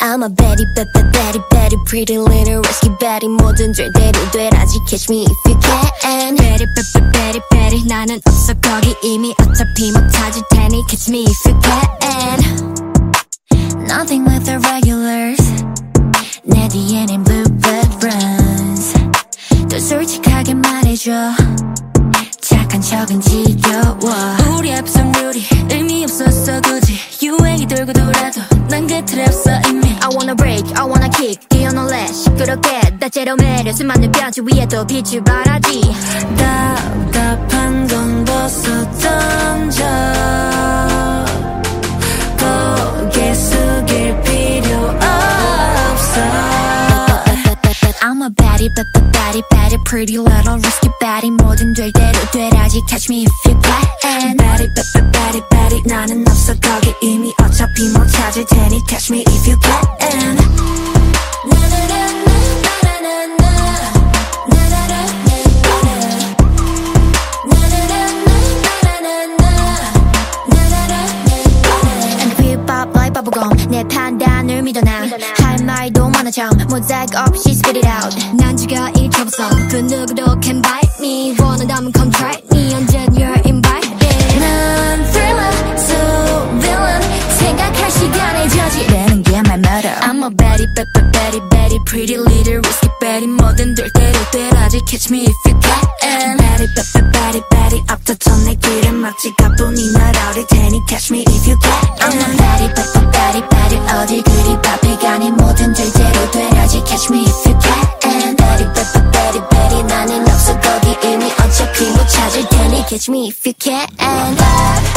I'm a Betty, Betty, Betty, Betty, pretty little risky Betty 뭐든 될 대로 되라지 catch me if you can Betty, Betty, Betty, Betty 나는 없어 거기 이미 어차피 못 찾을 테니 catch me if you can Nothing with the regulars 내 뒤에는 bluebird runs 더 솔직하게 말해줘 착한 척은 지겨워 wanna break, I wanna kick 뛰어놀래 시끄럽게 다채로 매력 수많은 변치 위에 또 빛을 발하지 답답한 건 벗어 던져 고개 숙일 필요 없어 I'm a baddie, but the baddie, baddie, pretty little risky baddie 뭐든 될 대로 되라지 catch me if you can 나는 없어 거기 이미 어차피 못 찾을 테니 catch me if you can And we pop like bubblegum 내 판단을 믿어 나할 말도 많아 참 모자이크 없이 spit it out 난 지가 익혀서 그 누구도 can Betty, Betty, Betty, pretty little risky Betty 뭐든 될 대로 되라지 catch me if you can Betty, Betty, Betty, Betty 앞서서 내 길을 막지 가뿐히 날아올 테니 catch me if you can I'm a Betty, Betty, Betty, Betty 어디 그리 바삐 가니 뭐든 될 대로 되라지 catch me if you can Betty, Betty, Betty, Betty 나는 없어 거기 이미 어차피 못 찾을 테니 catch me if you can I'm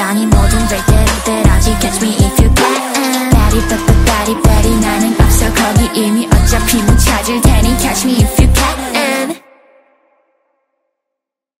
시간이 뭐든 될 때로 아직 Catch me if you can Betty, but, but, Betty, Betty 나는 앞서 거기 이미 어차피 묻